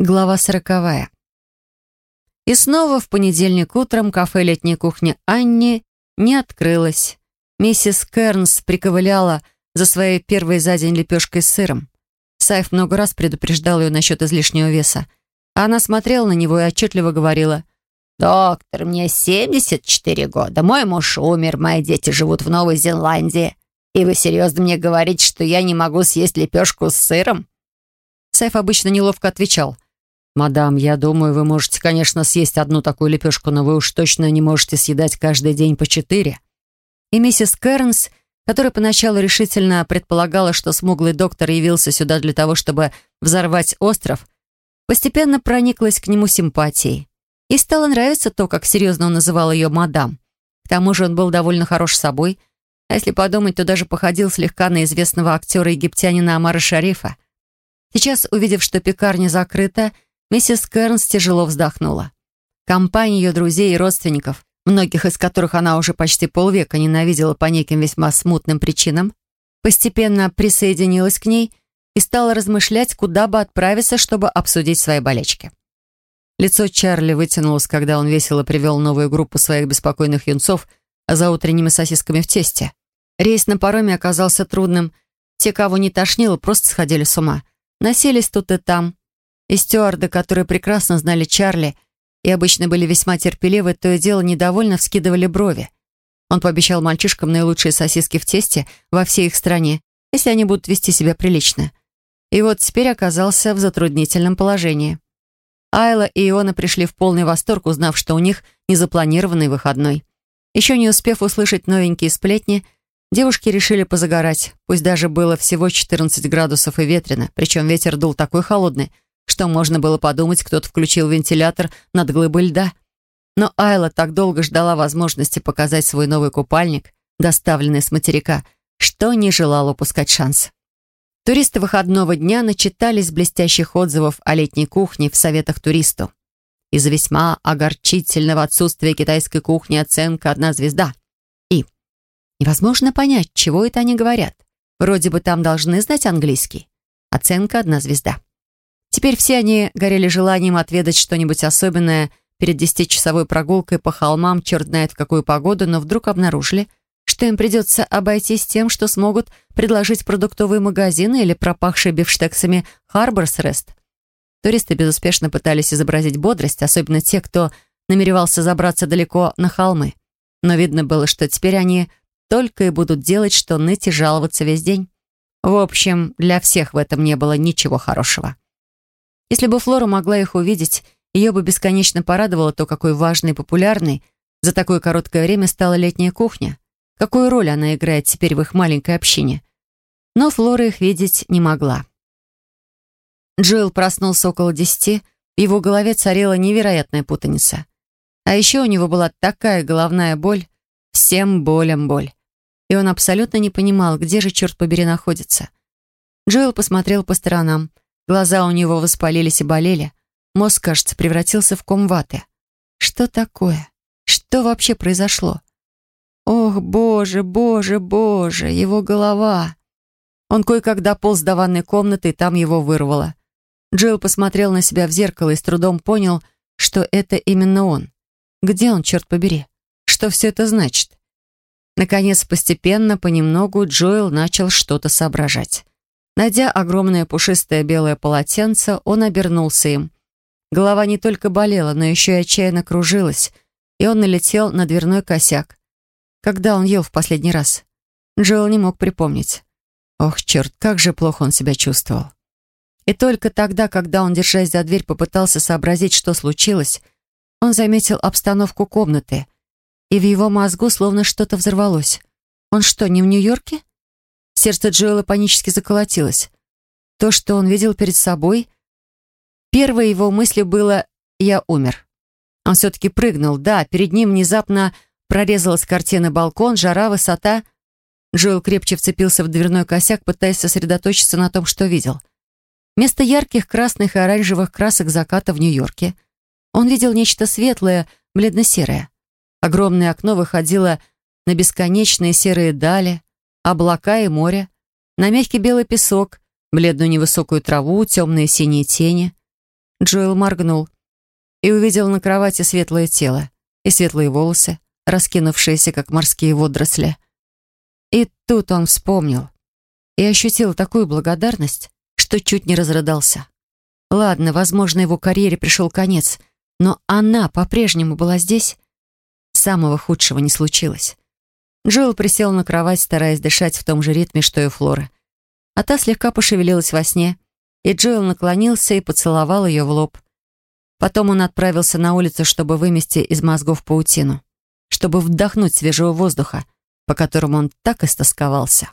Глава сороковая. И снова в понедельник утром кафе «Летняя кухня» Анни не открылось. Миссис Кернс приковыляла за своей первой за день лепешкой с сыром. Сайф много раз предупреждал ее насчет излишнего веса. А она смотрела на него и отчетливо говорила, «Доктор, мне 74 года, мой муж умер, мои дети живут в Новой Зеландии. И вы серьезно мне говорите, что я не могу съесть лепешку с сыром?» Сайф обычно неловко отвечал – «Мадам, я думаю, вы можете, конечно, съесть одну такую лепешку, но вы уж точно не можете съедать каждый день по четыре». И миссис Кернс, которая поначалу решительно предполагала, что смуглый доктор явился сюда для того, чтобы взорвать остров, постепенно прониклась к нему симпатией. И стало нравиться то, как серьезно он называл ее «мадам». К тому же он был довольно хорош собой, а если подумать, то даже походил слегка на известного актера-египтянина Амара Шарифа. Сейчас, увидев, что пекарня закрыта, Миссис Кернс тяжело вздохнула. Компания ее друзей и родственников, многих из которых она уже почти полвека ненавидела по неким весьма смутным причинам, постепенно присоединилась к ней и стала размышлять, куда бы отправиться, чтобы обсудить свои болячки. Лицо Чарли вытянулось, когда он весело привел новую группу своих беспокойных юнцов за утренними сосисками в тесте. Рейс на пароме оказался трудным. Те, кого не тошнило, просто сходили с ума. Носились тут и там, и стюарды, которые прекрасно знали Чарли и обычно были весьма терпеливы, то и дело недовольно вскидывали брови. Он пообещал мальчишкам наилучшие сосиски в тесте во всей их стране, если они будут вести себя прилично. И вот теперь оказался в затруднительном положении. Айла и Иона пришли в полный восторг, узнав, что у них незапланированный выходной. Еще не успев услышать новенькие сплетни, девушки решили позагорать, пусть даже было всего 14 градусов и ветрено, причем ветер дул такой холодный, что можно было подумать, кто-то включил вентилятор над глыбой льда. Но Айла так долго ждала возможности показать свой новый купальник, доставленный с материка, что не желала упускать шанс. Туристы выходного дня начитались блестящих отзывов о летней кухне в советах туристу. Из-за весьма огорчительного отсутствия китайской кухни оценка «одна звезда». И невозможно понять, чего это они говорят. Вроде бы там должны знать английский. Оценка «одна звезда». Теперь все они горели желанием отведать что-нибудь особенное перед десятичасовой прогулкой по холмам, черт знает в какую погоду, но вдруг обнаружили, что им придется обойтись тем, что смогут предложить продуктовые магазины или пропахшие бифштексами Харборс Рест. Туристы безуспешно пытались изобразить бодрость, особенно те, кто намеревался забраться далеко на холмы. Но видно было, что теперь они только и будут делать, что ныть и жаловаться весь день. В общем, для всех в этом не было ничего хорошего. Если бы Флора могла их увидеть, ее бы бесконечно порадовало то, какой важной и популярной за такое короткое время стала летняя кухня, какую роль она играет теперь в их маленькой общине. Но Флора их видеть не могла. Джоэл проснулся около десяти, в его голове царила невероятная путаница. А еще у него была такая головная боль, всем болям боль. И он абсолютно не понимал, где же, черт побери, находится. Джоэл посмотрел по сторонам — Глаза у него воспалились и болели. Мозг, кажется, превратился в ком ваты. Что такое? Что вообще произошло? Ох, боже, боже, боже, его голова. Он кое-как дополз до ванной комнаты, и там его вырвало. Джилл посмотрел на себя в зеркало и с трудом понял, что это именно он. Где он, черт побери? Что все это значит? Наконец, постепенно, понемногу, Джоэл начал что-то соображать. Найдя огромное пушистое белое полотенце, он обернулся им. Голова не только болела, но еще и отчаянно кружилась, и он налетел на дверной косяк. Когда он ел в последний раз? Джоэл не мог припомнить. Ох, черт, как же плохо он себя чувствовал. И только тогда, когда он, держась за дверь, попытался сообразить, что случилось, он заметил обстановку комнаты, и в его мозгу словно что-то взорвалось. Он что, не в Нью-Йорке? Сердце Джоэла панически заколотилось. То, что он видел перед собой... Первой его мыслью было «я умер». Он все-таки прыгнул. Да, перед ним внезапно прорезалась картина балкон, жара, высота. Джоэл крепче вцепился в дверной косяк, пытаясь сосредоточиться на том, что видел. Вместо ярких красных и оранжевых красок заката в Нью-Йорке он видел нечто светлое, бледно-серое. Огромное окно выходило на бесконечные серые дали, облака и море, на мягкий белый песок, бледную невысокую траву, темные синие тени. Джоэл моргнул и увидел на кровати светлое тело и светлые волосы, раскинувшиеся, как морские водоросли. И тут он вспомнил и ощутил такую благодарность, что чуть не разрыдался. Ладно, возможно, его карьере пришел конец, но она по-прежнему была здесь. Самого худшего не случилось. Джоэл присел на кровать, стараясь дышать в том же ритме, что и Флора. А та слегка пошевелилась во сне, и Джоэл наклонился и поцеловал ее в лоб. Потом он отправился на улицу, чтобы вымести из мозгов паутину, чтобы вдохнуть свежего воздуха, по которому он так истосковался.